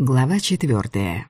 Глава четвертая.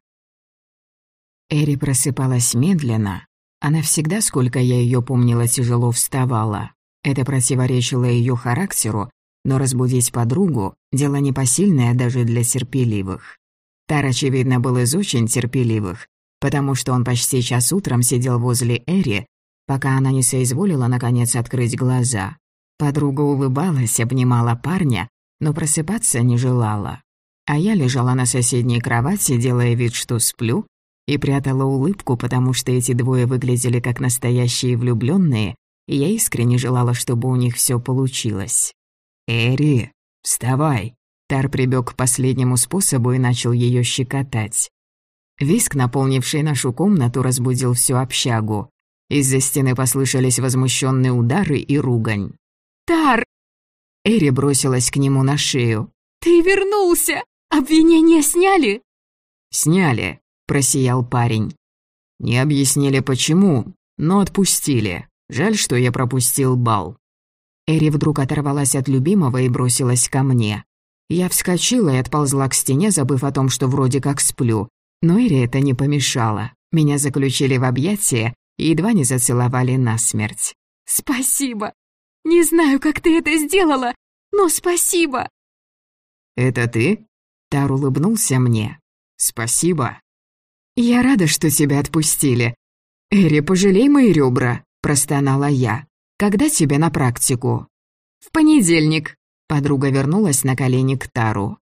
Эри просыпалась медленно. Она всегда, сколько я ее помнила, тяжело вставала. Это противоречило ее характеру, но разбудить подругу – дело непосильное даже для терпеливых. Тар, очевидно, был из очень терпеливых, потому что он почти час утром сидел возле Эри, пока она не соизволила, наконец, открыть глаза. Подруга улыбалась, обнимала парня, но просыпаться не желала. А я лежала на соседней кровати, делая вид, что сплю, и прятала улыбку, потому что эти двое выглядели как настоящие влюбленные, и я искренне желала, чтобы у них все получилось. «Эри, вставай!» Тар прибег к последнему способу и начал ее щекотать. Виск, наполнивший нашу комнату, разбудил всю общагу. Из-за стены послышались возмущенные удары и ругань. «Тар!» Эри бросилась к нему на шею. «Ты вернулся!» «Обвинения сняли?» «Сняли», — просиял парень. «Не объяснили, почему, но отпустили. Жаль, что я пропустил бал». Эри вдруг оторвалась от любимого и бросилась ко мне. Я вскочила и отползла к стене, забыв о том, что вроде как сплю. Но Эри это не помешало. Меня заключили в объятия и едва не зацеловали насмерть. «Спасибо! Не знаю, как ты это сделала, но спасибо!» «Это ты?» Тар улыбнулся мне. «Спасибо». «Я рада, что тебя отпустили. Эри, пожалей мои ребра», – простонала я. «Когда тебе на практику?» «В понедельник». Подруга вернулась на колени к Тару.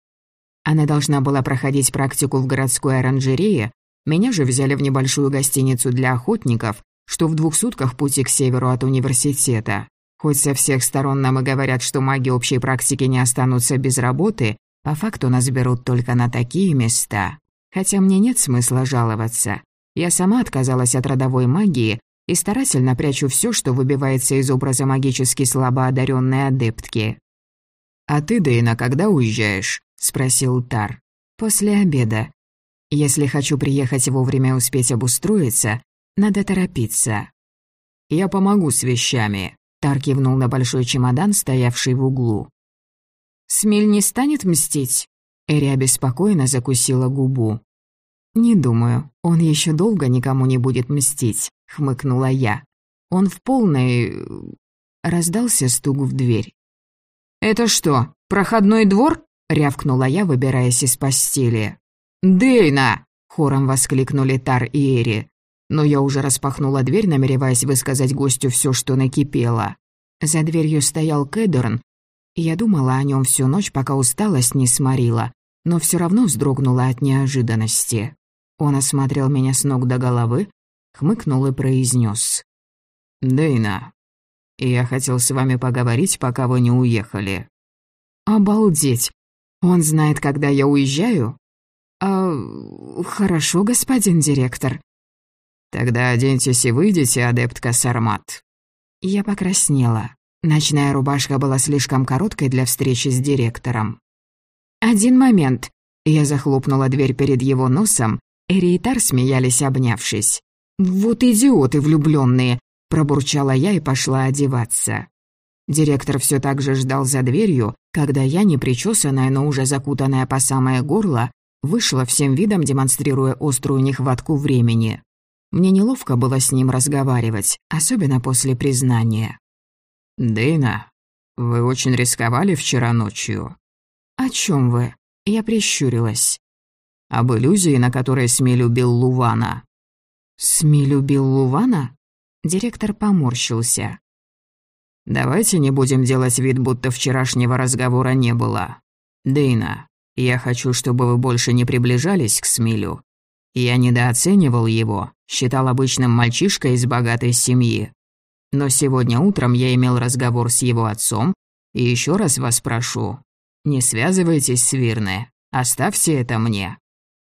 Она должна была проходить практику в городской оранжерее, меня же взяли в небольшую гостиницу для охотников, что в двух сутках пути к северу от университета. Хоть со всех сторон нам и говорят, что маги общей практики не останутся без работы, по факту нас берут только на такие места. Хотя мне нет смысла жаловаться. Я сама отказалась от родовой магии и старательно прячу все, что выбивается из образа магически слабо одаренной адептки. «А ты, Дейна, когда уезжаешь?» – спросил Тар. «После обеда. Если хочу приехать вовремя успеть обустроиться, надо торопиться». «Я помогу с вещами», – Тар кивнул на большой чемодан, стоявший в углу. Смель не станет мстить?» Эри обеспокоенно закусила губу. «Не думаю, он еще долго никому не будет мстить», — хмыкнула я. «Он в полной...» Раздался стук в дверь. «Это что, проходной двор?» — рявкнула я, выбираясь из постели. «Дейна!» — хором воскликнули Тар и Эри. Но я уже распахнула дверь, намереваясь высказать гостю все, что накипело. За дверью стоял Кэдерн я думала о нем всю ночь, пока усталость не сморила, но все равно вздрогнула от неожиданности. Он осмотрел меня с ног до головы, хмыкнул и произнес: «Дейна, я хотел с вами поговорить, пока вы не уехали». «Обалдеть! Он знает, когда я уезжаю?» «А... хорошо, господин директор». «Тогда оденьтесь и выйдите, адептка Сармат». Я покраснела. Ночная рубашка была слишком короткой для встречи с директором. «Один момент». Я захлопнула дверь перед его носом, и Тар смеялись, обнявшись. «Вот идиоты влюбленные, пробурчала я и пошла одеваться. Директор все так же ждал за дверью, когда я, непричесанная, но уже закутанная по самое горло, вышла всем видом, демонстрируя острую нехватку времени. Мне неловко было с ним разговаривать, особенно после признания. «Дэйна, вы очень рисковали вчера ночью». «О чем вы?» Я прищурилась. «Об иллюзии, на которой СМИ любил Лувана». «СМИ любил Лувана?» Директор поморщился. «Давайте не будем делать вид, будто вчерашнего разговора не было. Дейна, я хочу, чтобы вы больше не приближались к Смилю. Я недооценивал его, считал обычным мальчишкой из богатой семьи. Но сегодня утром я имел разговор с его отцом, и еще раз вас прошу, не связывайтесь с Вирне, оставьте это мне».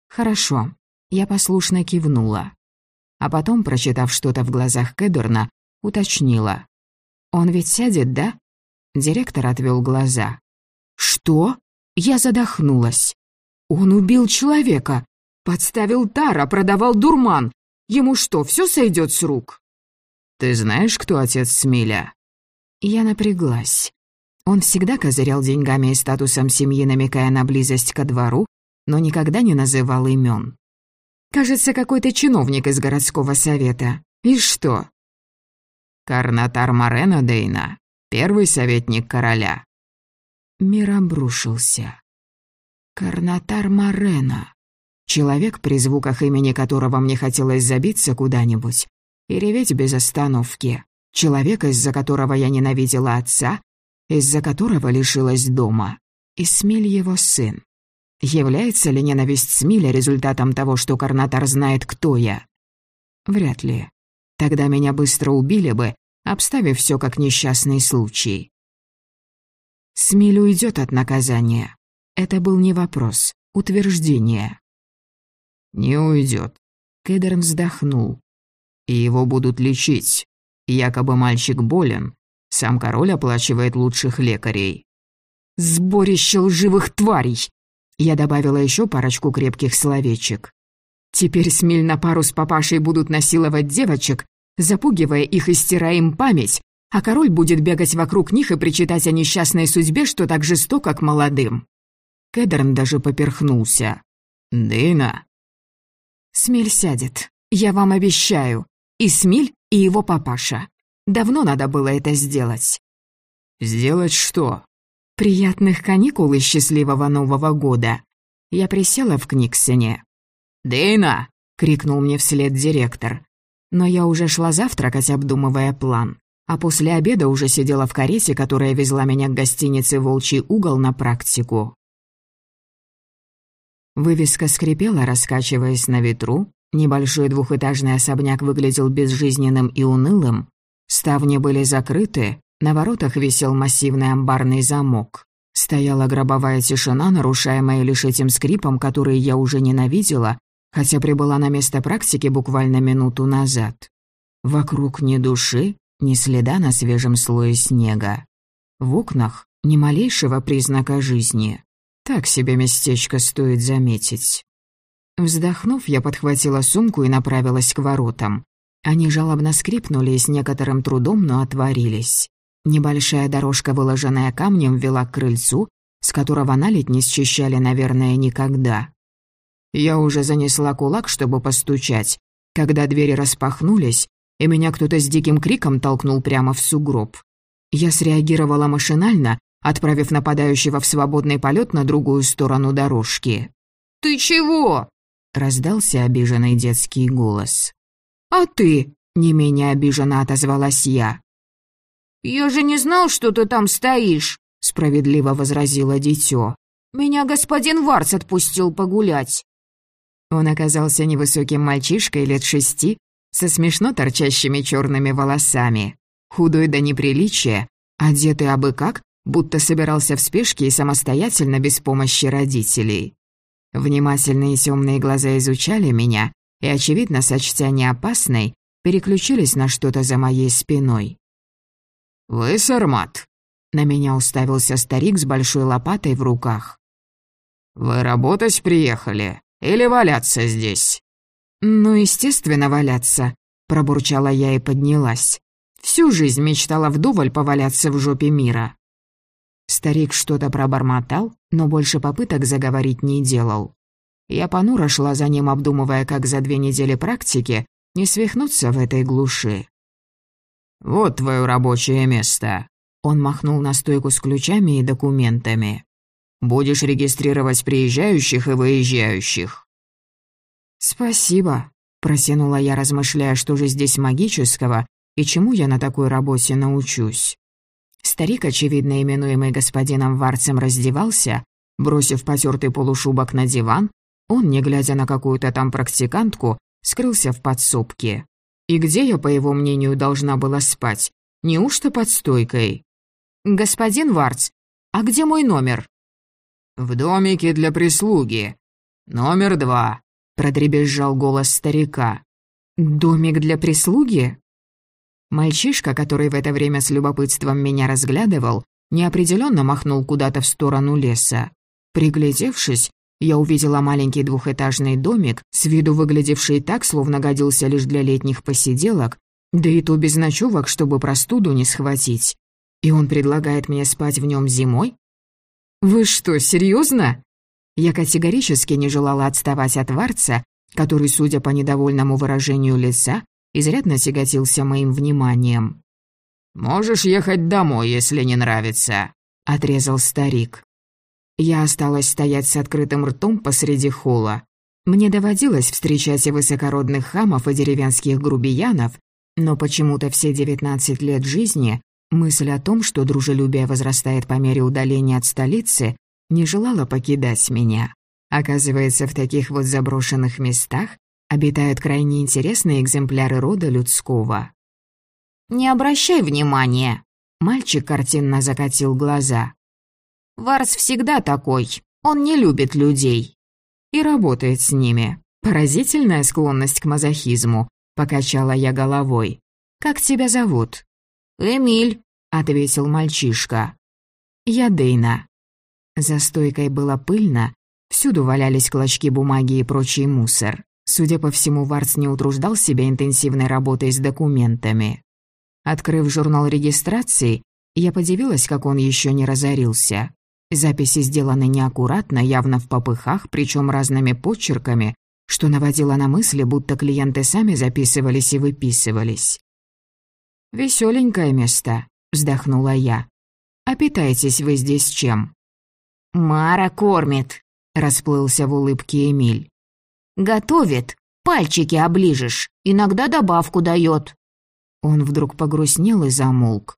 «Хорошо», я послушно кивнула. А потом, прочитав что-то в глазах Кедорна, уточнила. «Он ведь сядет, да?» Директор отвел глаза. «Что?» Я задохнулась. «Он убил человека, подставил Тара, продавал дурман. Ему что, все сойдет с рук?» «Ты знаешь, кто отец Смиля?» Я напряглась. Он всегда козырял деньгами и статусом семьи, намекая на близость ко двору, но никогда не называл имен. Кажется, какой-то чиновник из городского совета. И что? Карнатар Морено Дейна, первый советник короля. Мир обрушился. Карнатар Морено. Человек, при звуках имени которого мне хотелось забиться куда-нибудь и реветь без остановки. Человек, из-за которого я ненавидела отца, из-за которого лишилась дома. Исмиль его сын. Является ли ненависть Смиля результатом того, что Карнатар знает, кто я? Вряд ли. Тогда меня быстро убили бы, обставив все как несчастный случай. Смиль уйдет от наказания. Это был не вопрос, утверждение. «Не уйдет. Кедерн вздохнул. «И его будут лечить. Якобы мальчик болен. Сам король оплачивает лучших лекарей». «Сборище лживых тварей!» Я добавила еще парочку крепких словечек. Теперь Смель на пару с папашей будут насиловать девочек, запугивая их и стирая им память, а король будет бегать вокруг них и причитать о несчастной судьбе, что так жестоко к молодым. Кедерн даже поперхнулся. «Дына!» «Смель сядет, я вам обещаю. И Смель, и его папаша. Давно надо было это сделать». «Сделать что?» «Приятных каникул и счастливого Нового года!» Я присела в Книксоне. «Дейна!» — крикнул мне вслед директор. Но я уже шла завтракать, обдумывая план. А после обеда уже сидела в карете, которая везла меня к гостинице «Волчий угол» на практику. Вывеска скрипела, раскачиваясь на ветру. Небольшой двухэтажный особняк выглядел безжизненным и унылым. Ставни были закрыты, на воротах висел массивный амбарный замок. Стояла гробовая тишина, нарушаемая лишь этим скрипом, который я уже ненавидела, хотя прибыла на место практики буквально минуту назад. Вокруг ни души, ни следа на свежем слое снега. В окнах ни малейшего признака жизни. Так себе местечко стоит заметить. Вздохнув, я подхватила сумку и направилась к воротам. Они жалобно скрипнули и с некоторым трудом, но отворились. Небольшая дорожка, выложенная камнем, вела к крыльцу, с которого наледь не счищали, наверное, никогда. Я уже занесла кулак, чтобы постучать, когда двери распахнулись, и меня кто-то с диким криком толкнул прямо в сугроб. Я среагировала машинально, отправив нападающего в свободный полет на другую сторону дорожки. «Ты чего?» — раздался обиженный детский голос. «А ты?» — не менее обиженно отозвалась я. «Я же не знал, что ты там стоишь», — справедливо возразила дитё. «Меня господин Варц отпустил погулять». Он оказался невысоким мальчишкой лет шести, со смешно торчащими черными волосами, худой до неприличия, одетый абы как, будто собирался в спешке и самостоятельно без помощи родителей. Внимательные темные глаза изучали меня и, очевидно, сочтя неопасной, переключились на что-то за моей спиной. «Вы Сармат?» На меня уставился старик с большой лопатой в руках. «Вы работать приехали? Или валяться здесь?» «Ну, естественно, валяться», — пробурчала я и поднялась. Всю жизнь мечтала вдоволь поваляться в жопе мира. Старик что-то пробормотал, но больше попыток заговорить не делал. Я понуро шла за ним, обдумывая, как за две недели практики не свихнуться в этой глуши. «Вот твое рабочее место». Он махнул на стойку с ключами и документами. «Будешь регистрировать приезжающих и выезжающих». «Спасибо», — протянула я, размышляя, что же здесь магического и чему я на такой работе научусь. Старик, очевидно именуемый господином Варцем, раздевался, бросив потертый полушубок на диван, он, не глядя на какую-то там практикантку, скрылся в подсобке. И где я, по его мнению, должна была спать? Неужто под стойкой? «Господин Варц, а где мой номер?» «В домике для прислуги. Номер два», — продребезжал голос старика. «Домик для прислуги?» Мальчишка, который в это время с любопытством меня разглядывал, неопределенно махнул куда-то в сторону леса. Приглядевшись, я увидела маленький двухэтажный домик, с виду выглядевший так, словно годился лишь для летних посиделок, да и то без ночевок, чтобы простуду не схватить. И он предлагает мне спать в нем зимой? Вы что, серьезно? Я категорически не желала отставать от Варца, который, судя по недовольному выражению лица, изрядно тяготился моим вниманием. «Можешь ехать домой, если не нравится», — отрезал старик. Я осталась стоять с открытым ртом посреди холла. Мне доводилось встречать и высокородных хамов, и деревенских грубиянов, но почему-то все девятнадцать лет жизни мысль о том, что дружелюбие возрастает по мере удаления от столицы, не желала покидать меня. Оказывается, в таких вот заброшенных местах обитают крайне интересные экземпляры рода людского. «Не обращай внимания», — мальчик картинно закатил глаза. «Варс всегда такой, он не любит людей». «И работает с ними. Поразительная склонность к мазохизму», — покачала я головой. «Как тебя зовут?» «Эмиль», — ответил мальчишка. «Я Дейна». За стойкой было пыльно, всюду валялись клочки бумаги и прочий мусор. Судя по всему, Варц не утруждал себя интенсивной работой с документами. Открыв журнал регистрации, я подивилась, как он еще не разорился. Записи сделаны неаккуратно, явно в попыхах, причем разными почерками, что наводило на мысли, будто клиенты сами записывались и выписывались. «Веселенькое место», — вздохнула я. «А питаетесь вы здесь чем?» «Мара кормит», — расплылся в улыбке Эмиль. «Готовит, пальчики оближешь, иногда добавку дает». Он вдруг погрустнел и замолк.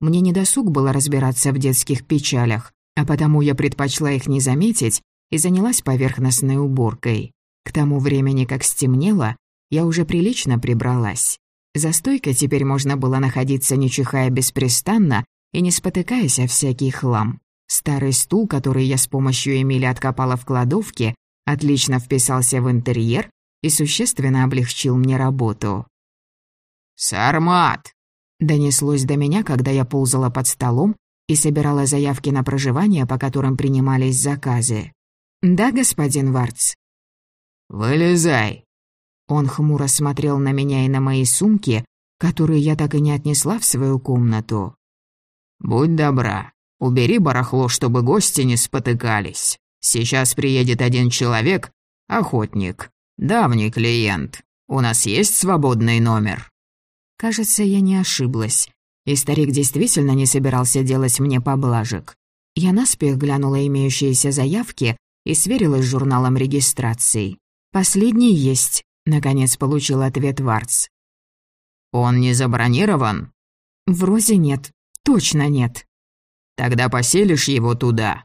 Мне не досуг было разбираться в детских печалях, а потому я предпочла их не заметить и занялась поверхностной уборкой. К тому времени, как стемнело, я уже прилично прибралась. За стойкой теперь можно было находиться, не чихая беспрестанно и не спотыкаясь о всякий хлам. Старый стул, который я с помощью Эмили откопала в кладовке, отлично вписался в интерьер и существенно облегчил мне работу. «Сармат!» — донеслось до меня, когда я ползала под столом и собирала заявки на проживание, по которым принимались заказы. «Да, господин Варц?» «Вылезай!» Он хмуро смотрел на меня и на мои сумки, которые я так и не отнесла в свою комнату. «Будь добра, убери барахло, чтобы гости не спотыкались. Сейчас приедет один человек, охотник, давний клиент. У нас есть свободный номер?» Кажется, я не ошиблась. И старик действительно не собирался делать мне поблажек. Я наспех глянула имеющиеся заявки и сверилась с журналом регистрации. «Последний есть», — наконец получил ответ Варц. «Он не забронирован?» «Вроде нет. Точно нет». «Тогда поселишь его туда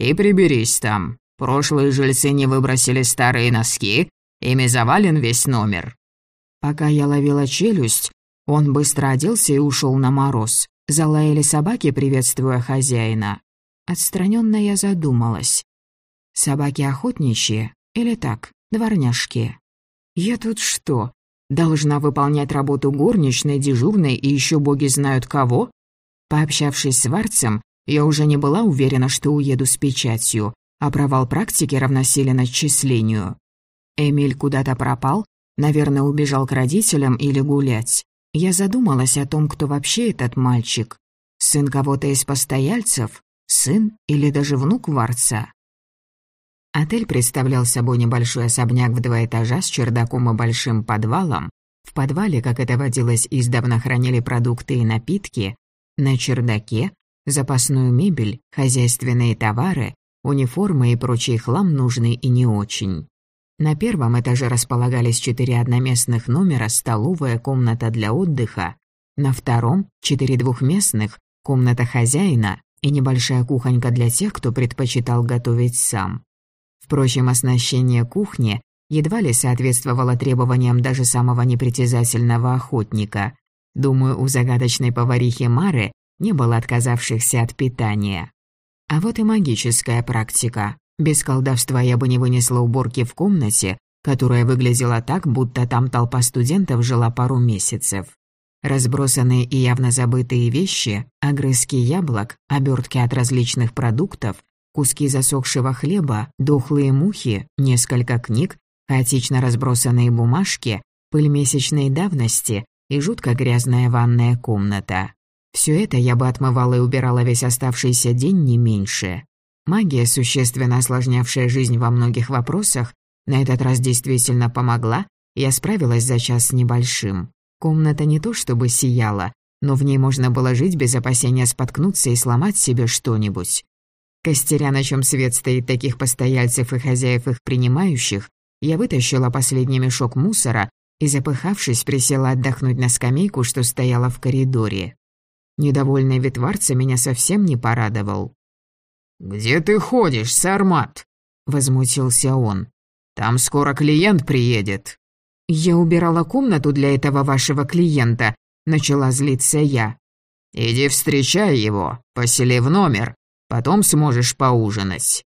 и приберись там. Прошлые жильцы не выбросили старые носки, ими завален весь номер». Пока я ловила челюсть, он быстро оделся и ушел на мороз. Залаяли собаки, приветствуя хозяина. Отстраненно я задумалась. Собаки охотничьи или так, дворняжки? Я тут что, должна выполнять работу горничной, дежурной и еще боги знают кого? Пообщавшись с Варцем, я уже не была уверена, что уеду с печатью, а провал практики равносилен отчислению. Эмиль куда-то пропал, наверное, убежал к родителям или гулять. Я задумалась о том, кто вообще этот мальчик. Сын кого-то из постояльцев? Сын или даже внук Варца? Отель представлял собой небольшой особняк в два этажа с чердаком и большим подвалом. В подвале, как это водилось, издавна хранили продукты и напитки. На чердаке – запасную мебель, хозяйственные товары, униформы и прочий хлам нужный и не очень. На первом этаже располагались четыре одноместных номера, столовая, комната для отдыха. На втором – четыре двухместных, комната хозяина и небольшая кухонька для тех, кто предпочитал готовить сам. Впрочем, оснащение кухни едва ли соответствовало требованиям даже самого непритязательного охотника. Думаю, у загадочной поварихи Мары не было отказавшихся от питания. А вот и магическая практика. Без колдовства я бы не вынесла уборки в комнате, которая выглядела так, будто там толпа студентов жила пару месяцев. Разбросанные и явно забытые вещи, огрызки яблок, обертки от различных продуктов, куски засохшего хлеба, дохлые мухи, несколько книг, хаотично разбросанные бумажки, пыль месячной давности и жутко грязная ванная комната. Все это я бы отмывала и убирала весь оставшийся день не меньше. Магия, существенно осложнявшая жизнь во многих вопросах, на этот раз действительно помогла, я справилась за час с небольшим. Комната не то чтобы сияла, но в ней можно было жить без опасения споткнуться и сломать себе что-нибудь. Костеря, на чем свет стоит таких постояльцев и хозяев их принимающих, я вытащила последний мешок мусора и, запыхавшись, присела отдохнуть на скамейку, что стояла в коридоре. Недовольный ветварца меня совсем не порадовал. «Где ты ходишь, Сармат?» — возмутился он. «Там скоро клиент приедет». «Я убирала комнату для этого вашего клиента», — начала злиться я. «Иди встречай его, посели в номер, потом сможешь поужинать».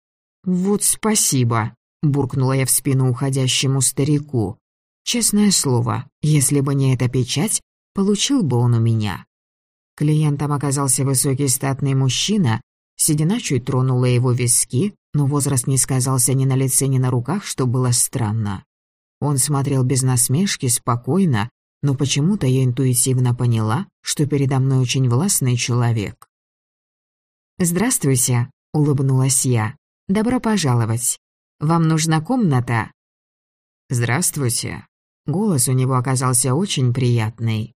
«Вот спасибо», — буркнула я в спину уходящему старику. Честное слово, если бы не эта печать, получил бы он у меня. Клиентом оказался высокий статный мужчина, седина чуть тронула его виски, но возраст не сказался ни на лице, ни на руках, что было странно. Он смотрел без насмешки, спокойно, но почему-то я интуитивно поняла, что передо мной очень властный человек. «Здравствуйте», — улыбнулась я. «Добро пожаловать. Вам нужна комната?» «Здравствуйте». Голос у него оказался очень приятный.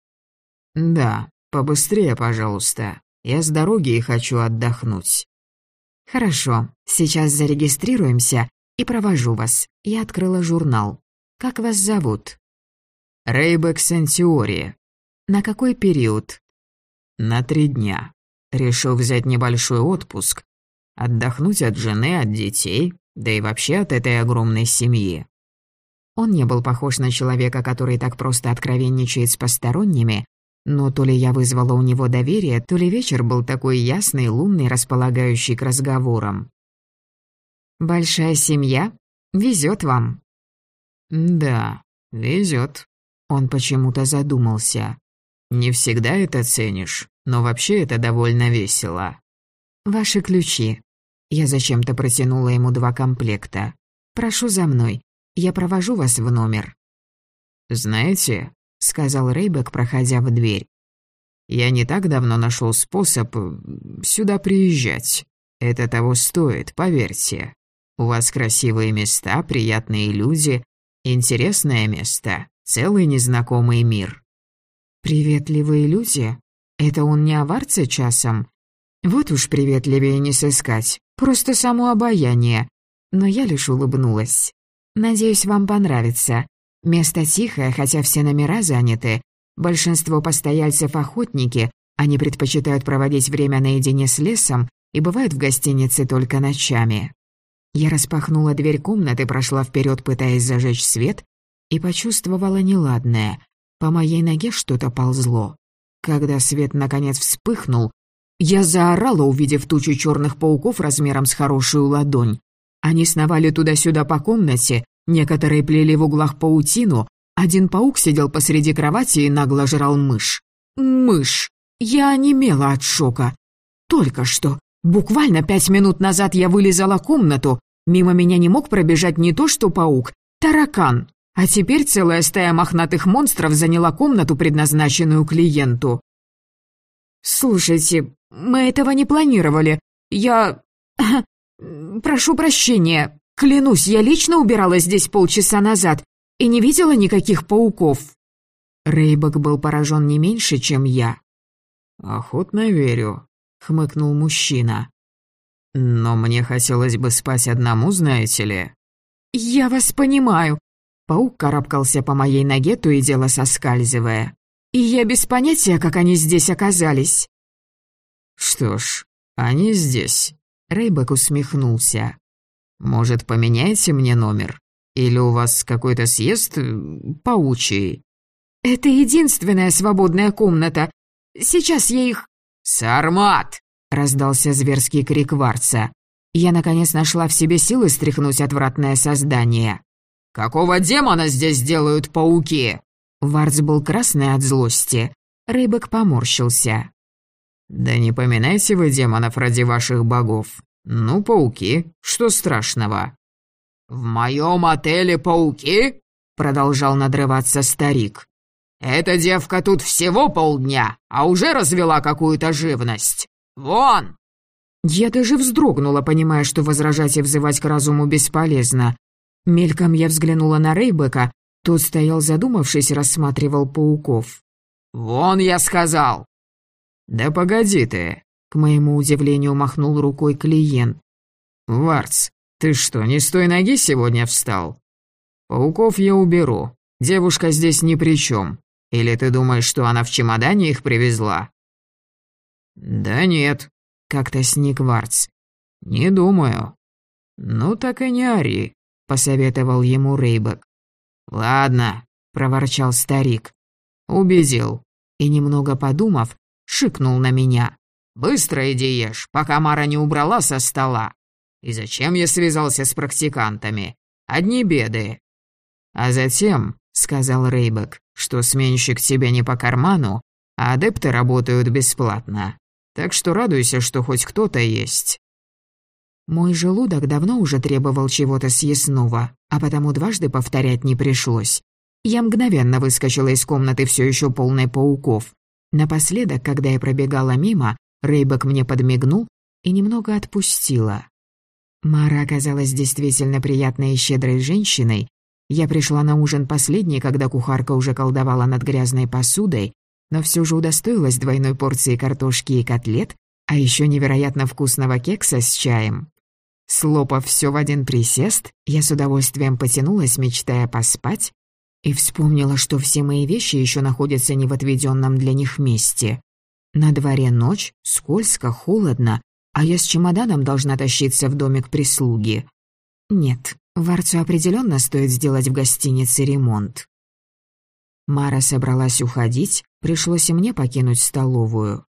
«Да, побыстрее, пожалуйста. Я с дороги и хочу отдохнуть». «Хорошо, сейчас зарегистрируемся и провожу вас. Я открыла журнал. Как вас зовут?» «Рейбек Сентиори». «На какой период?» «На три дня. Решил взять небольшой отпуск. Отдохнуть от жены, от детей, да и вообще от этой огромной семьи. Он не был похож на человека, который так просто откровенничает с посторонними, но то ли я вызвала у него доверие, то ли вечер был такой ясный, лунный, располагающий к разговорам. «Большая семья? Везет вам». «Да, везет. Он почему-то задумался. «Не всегда это ценишь, но вообще это довольно весело». «Ваши ключи». Я зачем-то протянула ему два комплекта. «Прошу за мной. Я провожу вас в номер». «Знаете», — сказал Рейбек, проходя в дверь, «я не так давно нашел способ э, сюда приезжать. Это того стоит, поверьте. У вас красивые места, приятные люди, интересное место, целый незнакомый мир». «Приветливые люди? Это он не аварцы часом? Вот уж приветливее не сыскать, просто само обаяние». Но я лишь улыбнулась. Надеюсь, вам понравится. Место тихое, хотя все номера заняты. Большинство постояльцев охотники, они предпочитают проводить время наедине с лесом и бывают в гостинице только ночами. Я распахнула дверь комнаты, прошла вперед, пытаясь зажечь свет, и почувствовала неладное. По моей ноге что-то ползло. Когда свет наконец вспыхнул, я заорала, увидев тучу черных пауков размером с хорошую ладонь. Они сновали туда-сюда по комнате, некоторые плели в углах паутину, один паук сидел посреди кровати и нагло жрал мышь. Мышь! Я онемела от шока. Только что, буквально пять минут назад я вылезала комнату, мимо меня не мог пробежать не то что паук, таракан. А теперь целая стая мохнатых монстров заняла комнату, предназначенную клиенту. «Слушайте, мы этого не планировали. Я... «Прошу прощения. Клянусь, я лично убиралась здесь полчаса назад и не видела никаких пауков». Рейбок был поражен не меньше, чем я. «Охотно верю», — хмыкнул мужчина. «Но мне хотелось бы спать одному, знаете ли». «Я вас понимаю». Паук карабкался по моей ноге, то и дело соскальзывая. «И я без понятия, как они здесь оказались». «Что ж, они здесь. Рейбек усмехнулся. «Может, поменяете мне номер? Или у вас какой-то съезд э, паучий?» «Это единственная свободная комната. Сейчас я их...» «Сармат!» — раздался зверский крик Варца. Я, наконец, нашла в себе силы стряхнуть отвратное создание. «Какого демона здесь делают пауки?» Варц был красный от злости. Рейбек поморщился. «Да не поминайте вы демонов ради ваших богов. Ну, пауки, что страшного?» «В моем отеле пауки?» — продолжал надрываться старик. «Эта девка тут всего полдня, а уже развела какую-то живность. Вон!» Я даже вздрогнула, понимая, что возражать и взывать к разуму бесполезно. Мельком я взглянула на Рейбека, тот стоял задумавшись рассматривал пауков. «Вон, я сказал!» «Да погоди ты!» — к моему удивлению махнул рукой клиент. «Варц, ты что, не с той ноги сегодня встал? Пауков я уберу. Девушка здесь ни при чем. Или ты думаешь, что она в чемодане их привезла?» «Да нет», — как-то сник Варц. «Не думаю». «Ну так и не ори», — посоветовал ему Рейбек. «Ладно», — проворчал старик. «Убедил». И, немного подумав, шикнул на меня. «Быстро иди ешь, пока Мара не убрала со стола. И зачем я связался с практикантами? Одни беды». «А затем», — сказал Рейбек, «что сменщик тебе не по карману, а адепты работают бесплатно. Так что радуйся, что хоть кто-то есть». Мой желудок давно уже требовал чего-то съестного, а потому дважды повторять не пришлось. Я мгновенно выскочила из комнаты все еще полной пауков. Напоследок, когда я пробегала мимо, Рейбок мне подмигнул и немного отпустила. Мара оказалась действительно приятной и щедрой женщиной. Я пришла на ужин последней, когда кухарка уже колдовала над грязной посудой, но все же удостоилась двойной порции картошки и котлет, а еще невероятно вкусного кекса с чаем. Слопав все в один присест, я с удовольствием потянулась, мечтая поспать, и вспомнила, что все мои вещи еще находятся не в отведенном для них месте. На дворе ночь, скользко, холодно, а я с чемоданом должна тащиться в домик прислуги. Нет, Варцу определенно стоит сделать в гостинице ремонт. Мара собралась уходить, пришлось и мне покинуть столовую.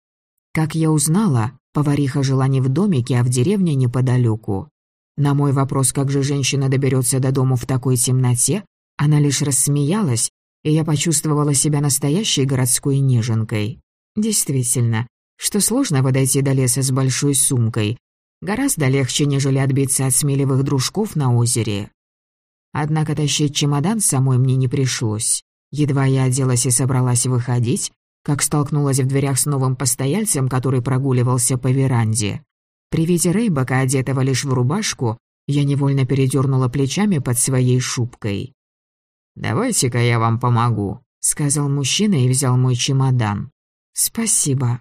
Как я узнала, Повариха жила не в домике, а в деревне неподалеку. На мой вопрос, как же женщина доберется до дому в такой темноте, она лишь рассмеялась, и я почувствовала себя настоящей городской неженкой. Действительно, что сложно подойти до леса с большой сумкой. Гораздо легче, нежели отбиться от смеливых дружков на озере. Однако тащить чемодан самой мне не пришлось. Едва я оделась и собралась выходить, как столкнулась в дверях с новым постояльцем, который прогуливался по веранде. При виде Рейбака, одетого лишь в рубашку, я невольно передернула плечами под своей шубкой. «Давайте-ка я вам помогу», — сказал мужчина и взял мой чемодан. «Спасибо».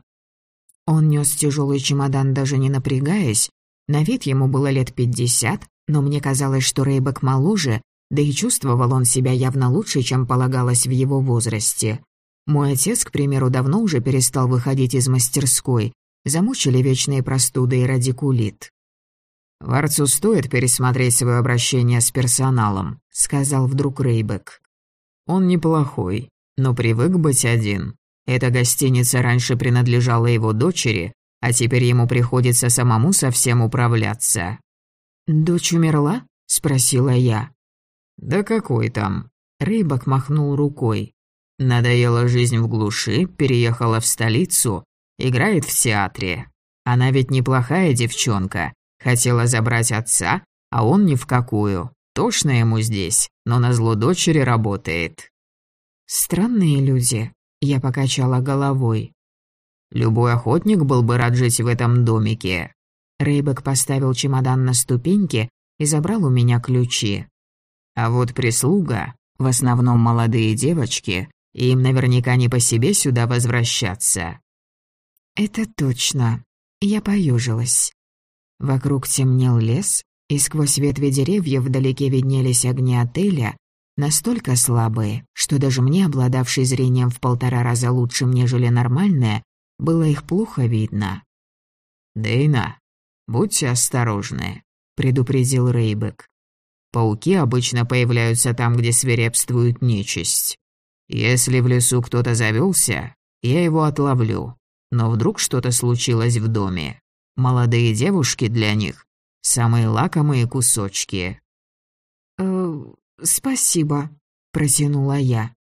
Он нес тяжелый чемодан, даже не напрягаясь. На вид ему было лет пятьдесят, но мне казалось, что Рейбак моложе, да и чувствовал он себя явно лучше, чем полагалось в его возрасте. Мой отец, к примеру, давно уже перестал выходить из мастерской. Замучили вечные простуды и радикулит. «Варцу стоит пересмотреть свое обращение с персоналом», — сказал вдруг Рейбек. «Он неплохой, но привык быть один. Эта гостиница раньше принадлежала его дочери, а теперь ему приходится самому со всем управляться». «Дочь умерла?» — спросила я. «Да какой там?» Рейбок махнул рукой. Надоела жизнь в глуши, переехала в столицу, играет в театре. Она ведь неплохая девчонка. Хотела забрать отца, а он ни в какую. Тошно ему здесь, но на зло дочери работает. Странные люди. Я покачала головой. Любой охотник был бы рад жить в этом домике. Рейбек поставил чемодан на ступеньки и забрал у меня ключи. А вот прислуга, в основном молодые девочки, им наверняка не по себе сюда возвращаться». «Это точно». Я поюжилась. Вокруг темнел лес, и сквозь ветви деревьев вдалеке виднелись огни отеля, настолько слабые, что даже мне, обладавшей зрением в полтора раза лучшим, нежели нормальное, было их плохо видно. «Дейна, будьте осторожны», — предупредил Рейбек. «Пауки обычно появляются там, где свирепствует нечисть. Если в лесу кто-то завелся, я его отловлю. Но вдруг что-то случилось в доме. Молодые девушки для них — самые лакомые кусочки. «Э, спасибо», — протянула я.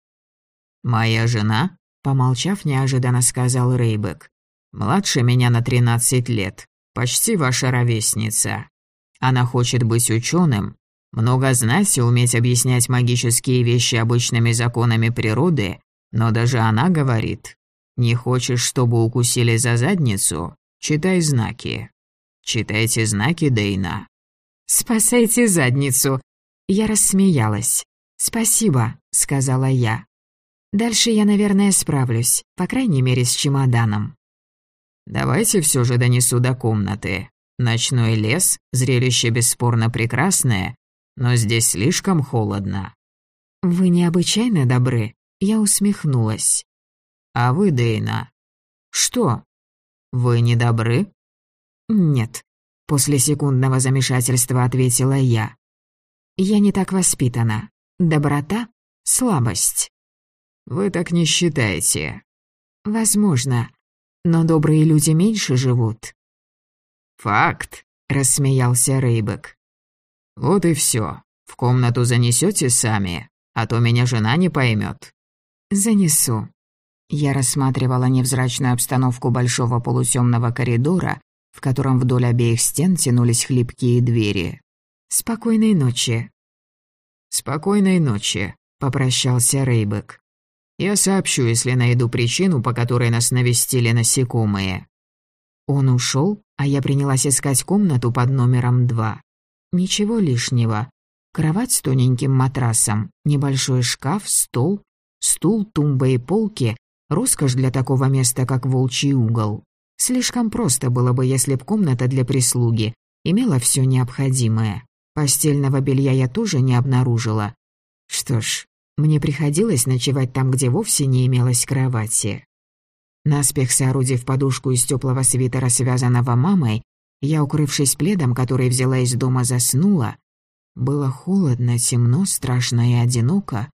«Моя жена?» — помолчав, неожиданно сказал Рейбек. «Младше меня на тринадцать лет, почти ваша ровесница. Она хочет быть ученым, много знать и уметь объяснять магические вещи обычными законами природы, но даже она говорит, не хочешь, чтобы укусили за задницу? Читай знаки. Читайте знаки Дейна». «Спасайте задницу!» Я рассмеялась. «Спасибо», — сказала я. «Дальше я, наверное, справлюсь, по крайней мере, с чемоданом». «Давайте все же донесу до комнаты. Ночной лес, зрелище бесспорно прекрасное, но здесь слишком холодно». «Вы необычайно добры», — я усмехнулась. «А вы, Дейна?» «Что? Вы не добры?» «Нет», — после секундного замешательства ответила я. «Я не так воспитана. Доброта — слабость». «Вы так не считаете?» «Возможно. Но добрые люди меньше живут». «Факт», — рассмеялся Рейбек. «Вот и все. В комнату занесете сами, а то меня жена не поймет. «Занесу». Я рассматривала невзрачную обстановку большого полутемного коридора, в котором вдоль обеих стен тянулись хлипкие двери. «Спокойной ночи». «Спокойной ночи», — попрощался Рейбек. «Я сообщу, если найду причину, по которой нас навестили насекомые». Он ушел, а я принялась искать комнату под номером два. Ничего лишнего. Кровать с тоненьким матрасом, небольшой шкаф, стол, стул, тумба и полки — роскошь для такого места, как волчий угол. Слишком просто было бы, если б комната для прислуги имела все необходимое. Постельного белья я тоже не обнаружила. Что ж, мне приходилось ночевать там, где вовсе не имелось кровати. Наспех соорудив подушку из теплого свитера, связанного мамой, я, укрывшись пледом, который взяла из дома, заснула. Было холодно, темно, страшно и одиноко,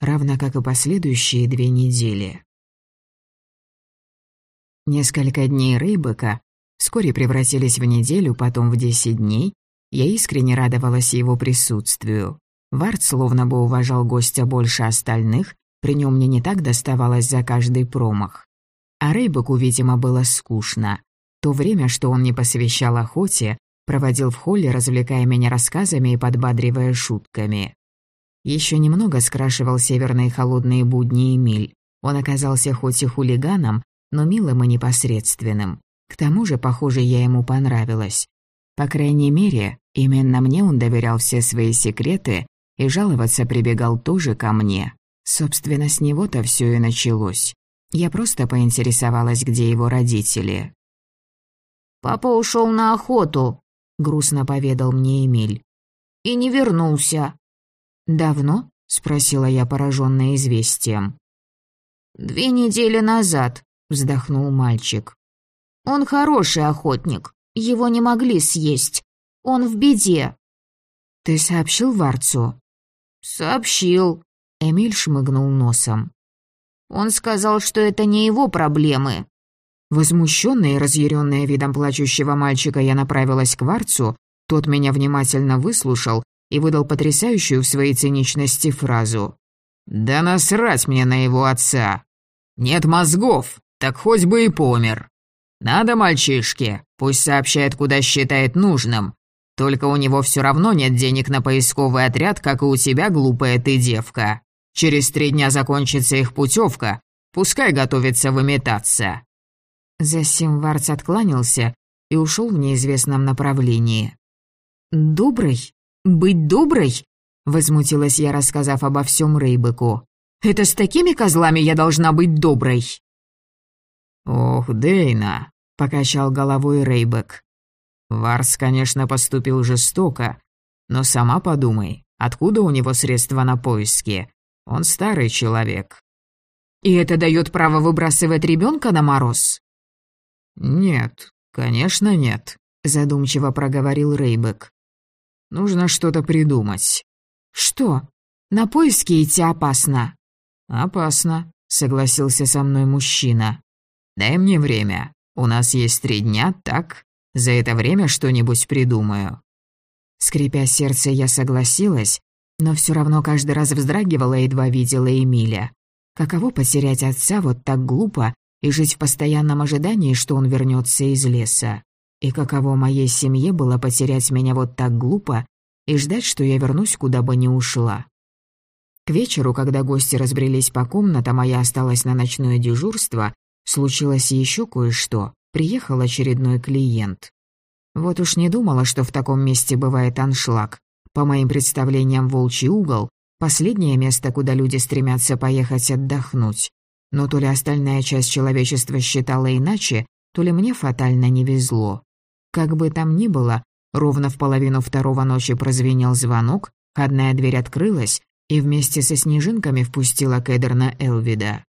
равно как и последующие две недели. Несколько дней Рейбека вскоре превратились в неделю, потом в десять дней. Я искренне радовалась его присутствию. Вард словно бы уважал гостя больше остальных, при нем мне не так доставалось за каждый промах. А Рейбеку, видимо, было скучно. То время, что он не посвящал охоте, проводил в холле, развлекая меня рассказами и подбадривая шутками. Еще немного скрашивал северные холодные будни Эмиль. Он оказался хоть и хулиганом, но милым и непосредственным. К тому же, похоже, я ему понравилась. По крайней мере, именно мне он доверял все свои секреты и жаловаться прибегал тоже ко мне. Собственно, с него-то все и началось. Я просто поинтересовалась, где его родители. «Папа ушел на охоту», — грустно поведал мне Эмиль. «И не вернулся». «Давно?» — спросила я, пораженная известием. «Две недели назад», — вздохнул мальчик. «Он хороший охотник. Его не могли съесть. Он в беде». «Ты сообщил Варцу?» «Сообщил», — Эмиль шмыгнул носом. Он сказал, что это не его проблемы. Возмущенная и разъяренная видом плачущего мальчика, я направилась к Варцу, тот меня внимательно выслушал и выдал потрясающую в своей циничности фразу. «Да насрать мне на его отца! Нет мозгов, так хоть бы и помер. Надо мальчишке, пусть сообщает, куда считает нужным. Только у него все равно нет денег на поисковый отряд, как и у тебя, глупая ты девка». Через три дня закончится их путевка, пускай готовится выметаться». Засим Варц откланялся и ушел в неизвестном направлении. «Добрый? Быть доброй?» — возмутилась я, рассказав обо всем Рейбеку. «Это с такими козлами я должна быть доброй?» «Ох, Дейна!» — покачал головой Рейбек. «Варс, конечно, поступил жестоко, но сама подумай, откуда у него средства на поиски? Он старый человек. И это дает право выбрасывать ребенка на мороз? Нет, конечно нет, задумчиво проговорил Рейбек. Нужно что-то придумать. Что? На поиски идти опасно. Опасно, согласился со мной мужчина. Дай мне время. У нас есть три дня, так? За это время что-нибудь придумаю. Скрипя сердце, я согласилась, но все равно каждый раз вздрагивала, едва видела Эмиля. Каково потерять отца вот так глупо и жить в постоянном ожидании, что он вернется из леса? И каково моей семье было потерять меня вот так глупо и ждать, что я вернусь, куда бы ни ушла? К вечеру, когда гости разбрелись по комнатам, а я осталась на ночное дежурство, случилось еще кое-что. Приехал очередной клиент. Вот уж не думала, что в таком месте бывает аншлаг. По моим представлениям, волчий угол — последнее место, куда люди стремятся поехать отдохнуть. Но то ли остальная часть человечества считала иначе, то ли мне фатально не везло. Как бы там ни было, ровно в половину второго ночи прозвенел звонок, входная дверь открылась, и вместе со снежинками впустила Кедерна Элвида.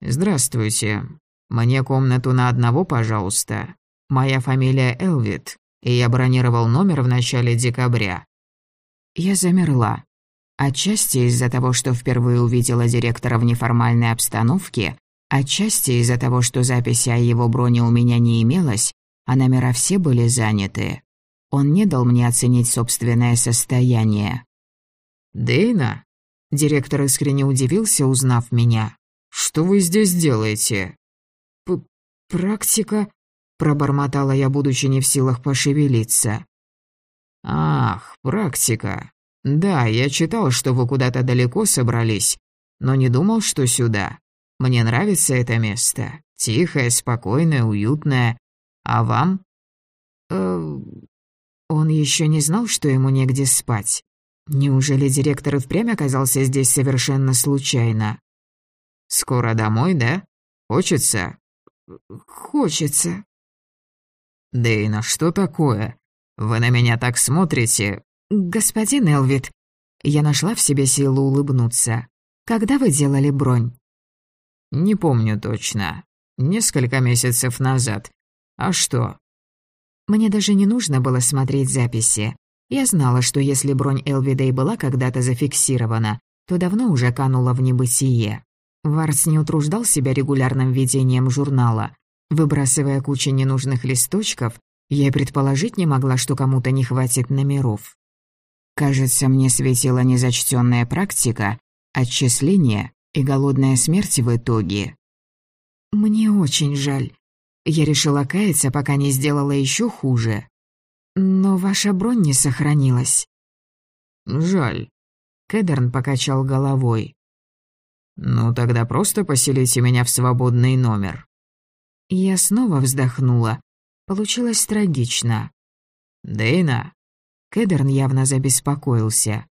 «Здравствуйте. Мне комнату на одного, пожалуйста. Моя фамилия Элвид, и я бронировал номер в начале декабря». Я замерла. Отчасти из-за того, что впервые увидела директора в неформальной обстановке, отчасти из-за того, что записи о его броне у меня не имелось, а номера все были заняты. Он не дал мне оценить собственное состояние. «Дейна?» Директор искренне удивился, узнав меня. «Что вы здесь делаете?» П «Практика», — пробормотала я, будучи не в силах пошевелиться. «Ах, практика. Да, я читал, что вы куда-то далеко собрались, но не думал, что сюда. Мне нравится это место. Тихое, спокойное, уютное. А вам?» э Он еще не знал, что ему негде спать. Неужели директор и впрямь оказался здесь совершенно случайно? Скоро домой, да? Хочется? Хочется. Дейна, что такое? Вы на меня так смотрите? Господин Элвит, я нашла в себе силу улыбнуться. Когда вы делали бронь? Не помню точно. Несколько месяцев назад. А что? Мне даже не нужно было смотреть записи. Я знала, что если бронь Элвида и была когда-то зафиксирована, то давно уже канула в небытие. Варс не утруждал себя регулярным ведением журнала. Выбрасывая кучу ненужных листочков, я предположить не могла, что кому-то не хватит номеров. Кажется, мне светила незачтенная практика, отчисление и голодная смерть в итоге. Мне очень жаль. Я решила каяться, пока не сделала еще хуже. Но ваша бронь не сохранилась. Жаль. Кедерн покачал головой. «Ну, тогда просто поселите меня в свободный номер». Я снова вздохнула. Получилось трагично. «Дейна?» Кедерн явно забеспокоился.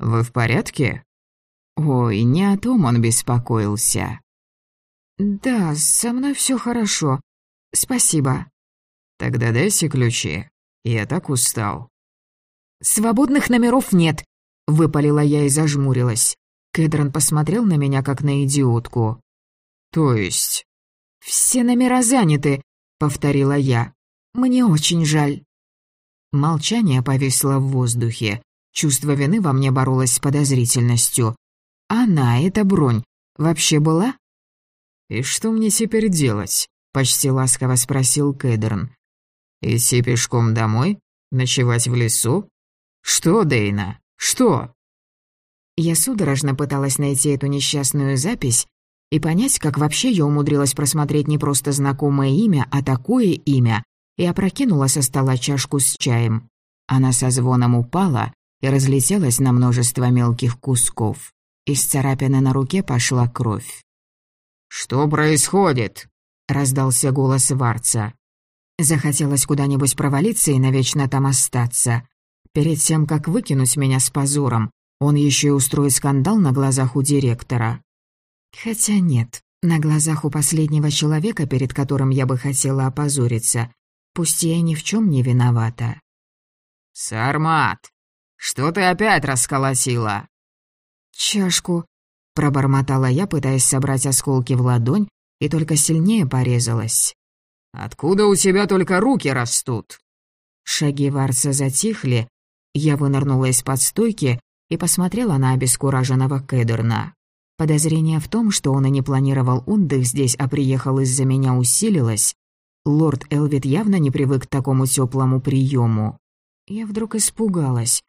«Вы в порядке?» Ой, не о том он беспокоился. «Да, со мной все хорошо. Спасибо». «Тогда дайте ключи. Я так устал». «Свободных номеров нет», — выпалила я и зажмурилась. Кедрон посмотрел на меня, как на идиотку. «То есть?» «Все номера заняты», — повторила я. «Мне очень жаль». Молчание повисло в воздухе. Чувство вины во мне боролось с подозрительностью. «Она, эта бронь, вообще была?» «И что мне теперь делать?» — почти ласково спросил Кэдерн. «Идти пешком домой? Ночевать в лесу? Что, Дейна, что?» Я судорожно пыталась найти эту несчастную запись и понять, как вообще я умудрилась просмотреть не просто знакомое имя, а такое имя, и опрокинула со стола чашку с чаем. Она со звоном упала и разлетелась на множество мелких кусков. Из царапины на руке пошла кровь. «Что происходит?» — раздался голос Варца. Захотелось куда-нибудь провалиться и навечно там остаться. Перед тем, как выкинуть меня с позором, он еще и устроит скандал на глазах у директора. Хотя нет, на глазах у последнего человека, перед которым я бы хотела опозориться, пусть я и ни в чем не виновата. «Сармат, что ты опять расколотила?» «Чашку», — пробормотала я, пытаясь собрать осколки в ладонь, и только сильнее порезалась. «Откуда у тебя только руки растут?» Шаги Варса затихли, я вынырнула из-под стойки и посмотрела на обескураженного Кедерна. Подозрение в том, что он и не планировал отдых здесь, а приехал из-за меня, усилилось. Лорд Элвит явно не привык к такому теплому приему. Я вдруг испугалась.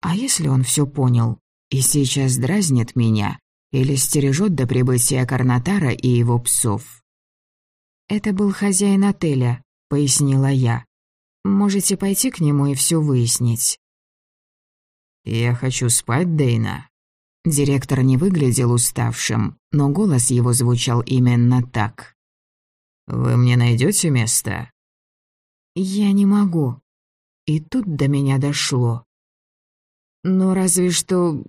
А если он все понял и сейчас дразнит меня или стережет до прибытия Карнатара и его псов? «Это был хозяин отеля», — пояснила я. «Можете пойти к нему и все выяснить». «Я хочу спать, Дейна». Директор не выглядел уставшим, но голос его звучал именно так. «Вы мне найдете место?» Я не могу. И тут до меня дошло. Но разве что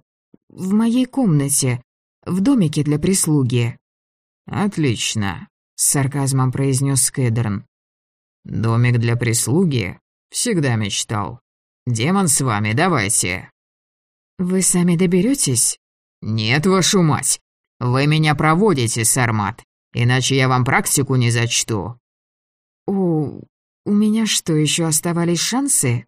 в моей комнате, в домике для прислуги. Отлично, с сарказмом произнес Кэдерн. Домик для прислуги? Всегда мечтал. Демон с вами, давайте. Вы сами доберетесь? Нет, вашу мать. Вы меня проводите, Сармат, иначе я вам практику не зачту. О, у меня что, еще оставались шансы?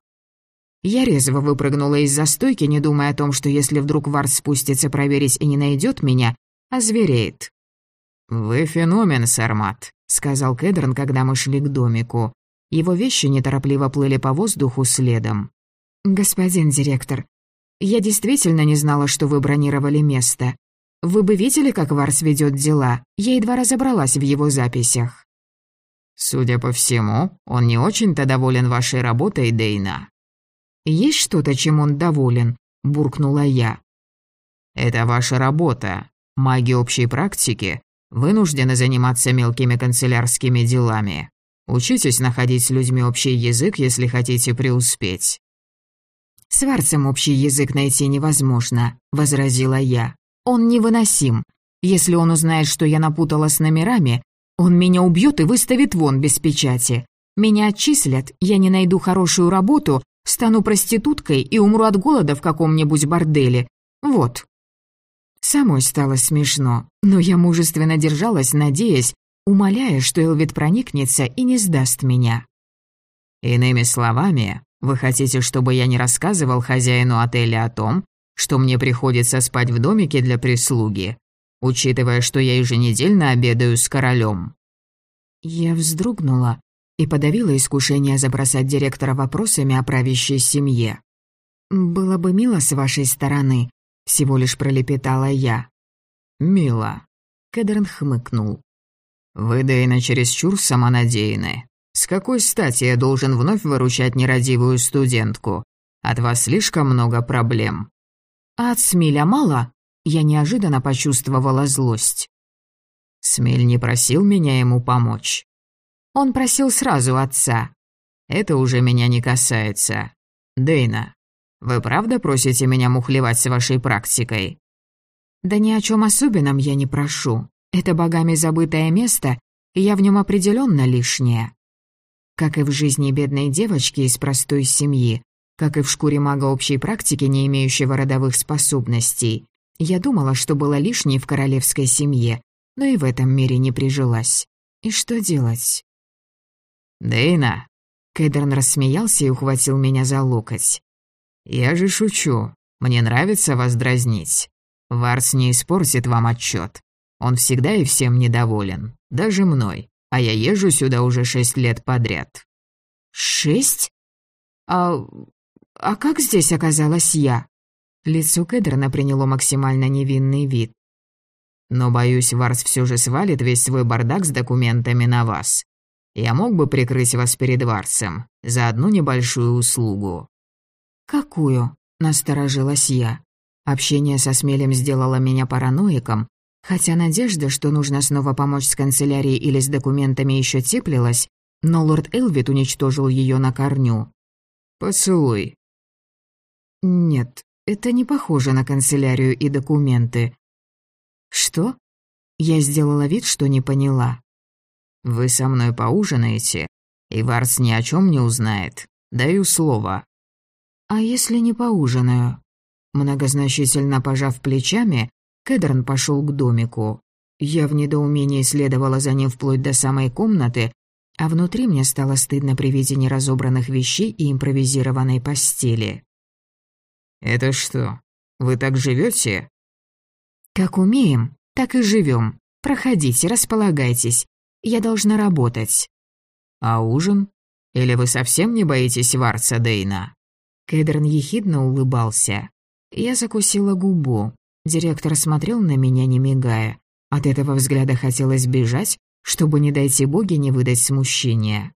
Я резво выпрыгнула из-за стойки, не думая о том, что если вдруг Варс спустится проверить и не найдет меня, озвереет. «Вы феномен, Сармат», — сказал Кедрон, когда мы шли к домику. Его вещи неторопливо плыли по воздуху следом. «Господин директор, я действительно не знала, что вы бронировали место. Вы бы видели, как Варс ведет дела? Я едва разобралась в его записях». «Судя по всему, он не очень-то доволен вашей работой, Дейна», «Есть что-то, чем он доволен?» – буркнула я. «Это ваша работа. Маги общей практики вынуждены заниматься мелкими канцелярскими делами. Учитесь находить с людьми общий язык, если хотите преуспеть». «С Варцем общий язык найти невозможно», – возразила я. «Он невыносим. Если он узнает, что я напутала с номерами, он меня убьет и выставит вон без печати. Меня отчислят, я не найду хорошую работу, Стану проституткой и умру от голода в каком-нибудь борделе. Вот». Самой стало смешно, но я мужественно держалась, надеясь, умоляя, что Элвит проникнется и не сдаст меня. «Иными словами, вы хотите, чтобы я не рассказывал хозяину отеля о том, что мне приходится спать в домике для прислуги, учитывая, что я еженедельно обедаю с королем?» Я вздрогнула, и подавила искушение забросать директора вопросами о правящей семье. «Было бы мило с вашей стороны», — всего лишь пролепетала я. «Мило», — Кэдерн хмыкнул. «Вы, Дейна, чересчур самонадеянны. С какой стати я должен вновь выручать нерадивую студентку? От вас слишком много проблем». «А от Смиля мало?» Я неожиданно почувствовала злость. Смель не просил меня ему помочь. Он просил сразу отца. Это уже меня не касается. Дейна, вы правда просите меня мухлевать с вашей практикой? Да ни о чем особенном я не прошу. Это богами забытое место, и я в нем определенно лишняя. Как и в жизни бедной девочки из простой семьи, как и в шкуре мага общей практики, не имеющего родовых способностей, я думала, что была лишней в королевской семье, но и в этом мире не прижилась. И что делать? «Дейна!» Кэдерн рассмеялся и ухватил меня за локоть. «Я же шучу. Мне нравится вас дразнить. Варс не испортит вам отчет. Он всегда и всем недоволен, даже мной, а я езжу сюда уже шесть лет подряд». «Шесть? А... а как здесь оказалась я?» Лицо Кэдерна приняло максимально невинный вид. «Но, боюсь, Варс все же свалит весь свой бардак с документами на вас. Я мог бы прикрыть вас перед Варсом за одну небольшую услугу». «Какую?» – насторожилась я. Общение со Смелем сделало меня параноиком, хотя надежда, что нужно снова помочь с канцелярией или с документами еще теплилась, но лорд Элвит уничтожил ее на корню. «Поцелуй». «Нет, это не похоже на канцелярию и документы». «Что?» Я сделала вид, что не поняла. Вы со мной поужинаете, и Варс ни о чем не узнает. Даю слово». «А если не поужинаю?» Многозначительно пожав плечами, Кедрон пошел к домику. Я в недоумении следовала за ним вплоть до самой комнаты, а внутри мне стало стыдно при виде неразобранных вещей и импровизированной постели. «Это что, вы так живете? «Как умеем, так и живем. Проходите, располагайтесь. Я должна работать». «А ужин? Или вы совсем не боитесь Варца Дейна?» Кэдрон ехидно улыбался. Я закусила губу. Директор смотрел на меня, не мигая. От этого взгляда хотелось бежать, чтобы, не дойти боги, не выдать смущения.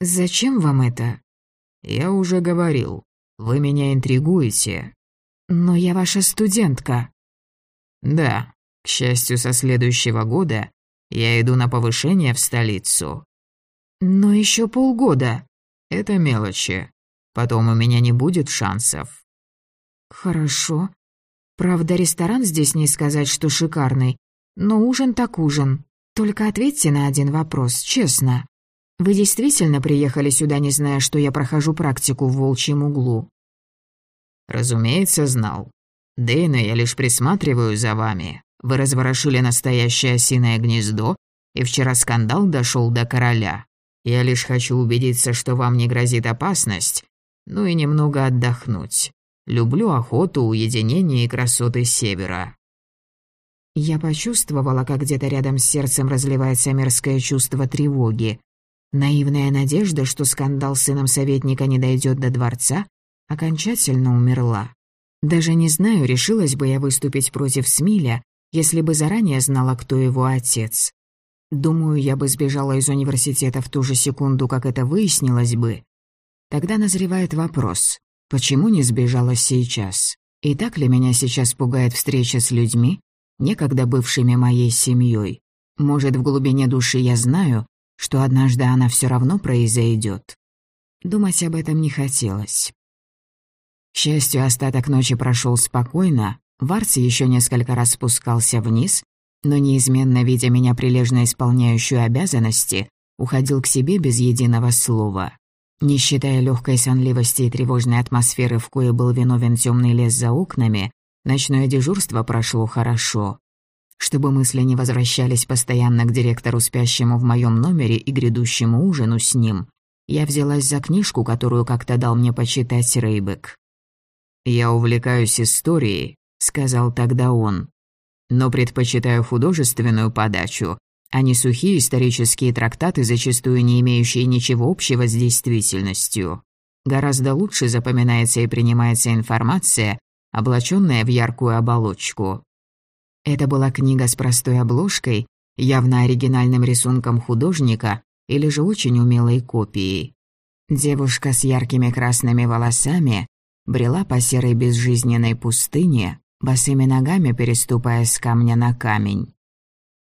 «Зачем вам это?» «Я уже говорил. Вы меня интригуете». «Но я ваша студентка». «Да. К счастью, со следующего года я иду на повышение в столицу». Но еще полгода. Это мелочи. Потом у меня не будет шансов. Хорошо. Правда, ресторан здесь не сказать, что шикарный. Но ужин так ужин. Только ответьте на один вопрос, честно. Вы действительно приехали сюда, не зная, что я прохожу практику в волчьем углу? Разумеется, знал. Дэйна, я лишь присматриваю за вами. Вы разворошили настоящее осиное гнездо, и вчера скандал дошел до короля. Я лишь хочу убедиться, что вам не грозит опасность, ну и немного отдохнуть. Люблю охоту, уединение и красоты севера». Я почувствовала, как где-то рядом с сердцем разливается мерзкое чувство тревоги. Наивная надежда, что скандал с сыном советника не дойдет до дворца, окончательно умерла. Даже не знаю, решилась бы я выступить против Смиля, если бы заранее знала, кто его отец. Думаю, я бы сбежала из университета в ту же секунду, как это выяснилось бы. Тогда назревает вопрос, почему не сбежала сейчас? И так ли меня сейчас пугает встреча с людьми, некогда бывшими моей семьей? Может, в глубине души я знаю, что однажды она все равно произойдет. Думать об этом не хотелось. К счастью, остаток ночи прошел спокойно, Варц еще несколько раз спускался вниз, но неизменно, видя меня прилежно исполняющую обязанности, уходил к себе без единого слова. Не считая легкой сонливости и тревожной атмосферы, в кое был виновен темный лес за окнами, ночное дежурство прошло хорошо. Чтобы мысли не возвращались постоянно к директору, спящему в моем номере и грядущему ужину с ним, я взялась за книжку, которую как-то дал мне почитать Рейбек. «Я увлекаюсь историей», — сказал тогда он, «но предпочитаю художественную подачу, а не сухие исторические трактаты, зачастую не имеющие ничего общего с действительностью. Гораздо лучше запоминается и принимается информация, облаченная в яркую оболочку. Это была книга с простой обложкой, явно оригинальным рисунком художника или же очень умелой копией. Девушка с яркими красными волосами брела по серой безжизненной пустыне, босыми ногами переступая с камня на камень.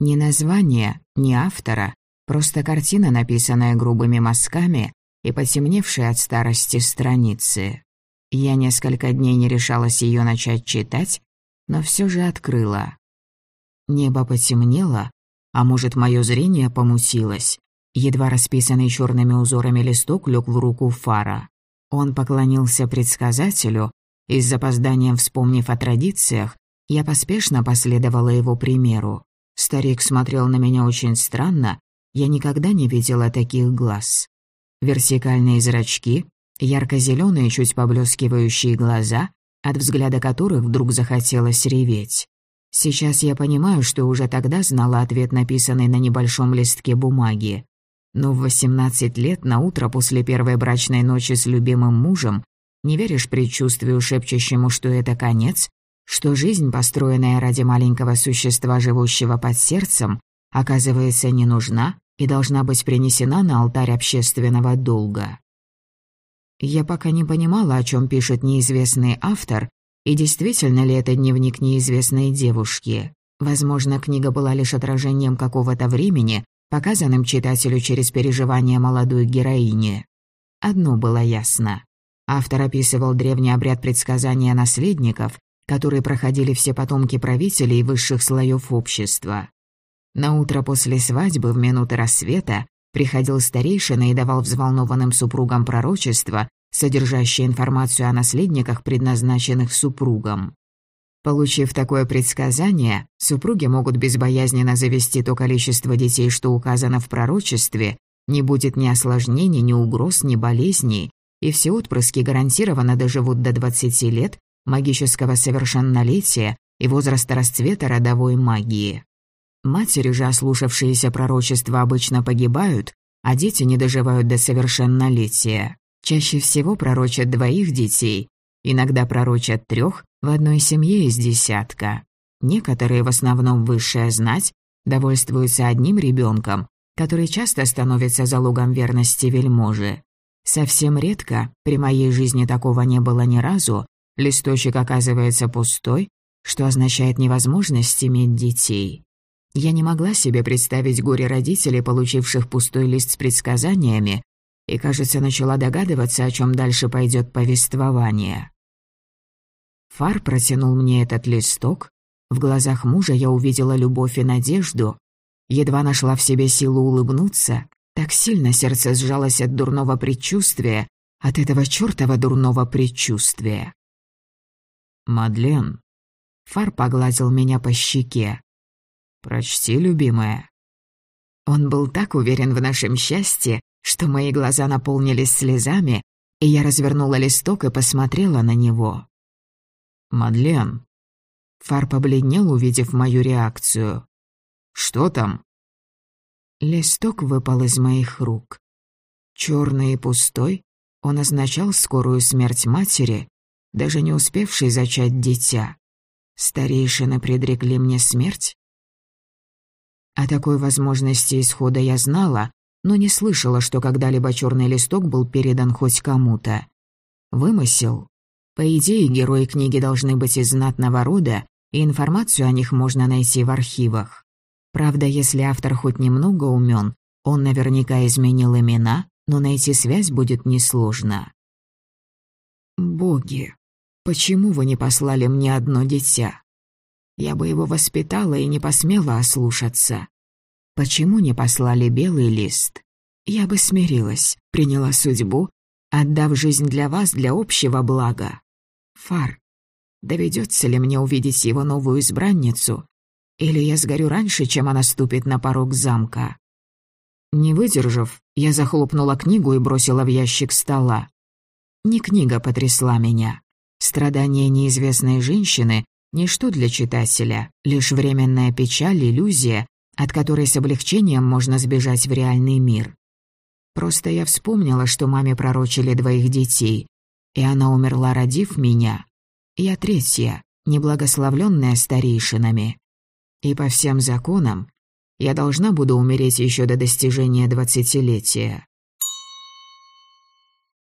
Ни названия, ни автора, просто картина, написанная грубыми мазками и потемневшая от старости страницы. Я несколько дней не решалась ее начать читать, но все же открыла. Небо потемнело, а может, мое зрение помутилось. Едва расписанный черными узорами листок лег в руку Фара. Он поклонился предсказателю, и с запозданием вспомнив о традициях, я поспешно последовала его примеру. Старик смотрел на меня очень странно, я никогда не видела таких глаз. Вертикальные зрачки, ярко-зеленые, чуть поблескивающие глаза, от взгляда которых вдруг захотелось реветь. Сейчас я понимаю, что уже тогда знала ответ, написанный на небольшом листке бумаги. Но в 18 лет, на утро после первой брачной ночи с любимым мужем, не веришь предчувствию, шепчущему, что это конец, что жизнь, построенная ради маленького существа, живущего под сердцем, оказывается не нужна и должна быть принесена на алтарь общественного долга. Я пока не понимала, о чем пишет неизвестный автор, и действительно ли это дневник неизвестной девушки. Возможно, книга была лишь отражением какого-то времени, показанным читателю через переживания молодой героини. Одно было ясно. Автор описывал древний обряд предсказания наследников, которые проходили все потомки правителей высших слоев общества. На утро после свадьбы в минуты рассвета приходил старейшина и давал взволнованным супругам пророчество, содержащее информацию о наследниках, предназначенных супругам. Получив такое предсказание, супруги могут безбоязненно завести то количество детей, что указано в пророчестве, не будет ни осложнений, ни угроз, ни болезней, и все отпрыски гарантированно доживут до 20 лет магического совершеннолетия и возраста расцвета родовой магии. Матери же, ослушавшиеся пророчества, обычно погибают, а дети не доживают до совершеннолетия. Чаще всего пророчат двоих детей, иногда пророчат трех в одной семье из десятка. Некоторые, в основном высшая знать, довольствуются одним ребенком, который часто становится залогом верности вельможи. Совсем редко, при моей жизни такого не было ни разу, Листочек оказывается пустой, что означает невозможность иметь детей. Я не могла себе представить горе родителей, получивших пустой лист с предсказаниями, и, кажется, начала догадываться, о чем дальше пойдет повествование. Фар протянул мне этот листок. В глазах мужа я увидела любовь и надежду. Едва нашла в себе силу улыбнуться. Так сильно сердце сжалось от дурного предчувствия, от этого чёртова дурного предчувствия. «Мадлен», Фар погладил меня по щеке. «Прочти, любимая». Он был так уверен в нашем счастье, что мои глаза наполнились слезами, и я развернула листок и посмотрела на него. «Мадлен». Фар побледнел, увидев мою реакцию. «Что там?» Листок выпал из моих рук. Черный и пустой, он означал скорую смерть матери, даже не успевшей зачать дитя. Старейшины предрекли мне смерть? О такой возможности исхода я знала, но не слышала, что когда-либо черный листок был передан хоть кому-то. Вымысел. По идее, герои книги должны быть из знатного рода, и информацию о них можно найти в архивах. Правда, если автор хоть немного умен, он наверняка изменил имена, но найти связь будет несложно. Боги, почему вы не послали мне одно дитя? Я бы его воспитала и не посмела ослушаться. Почему не послали белый лист? Я бы смирилась, приняла судьбу, отдав жизнь для вас, для общего блага. Фар, доведется ли мне увидеть его новую избранницу, или я сгорю раньше, чем она ступит на порог замка? Не выдержав, я захлопнула книгу и бросила в ящик стола. Не книга потрясла меня. Страдания неизвестной женщины — ничто для читателя, лишь временная печаль, иллюзия, от которой с облегчением можно сбежать в реальный мир. Просто я вспомнила, что маме пророчили двоих детей, и она умерла, родив меня. Я третья, неблагословленная старейшинами. И по всем законам я должна буду умереть еще до достижения двадцатилетия.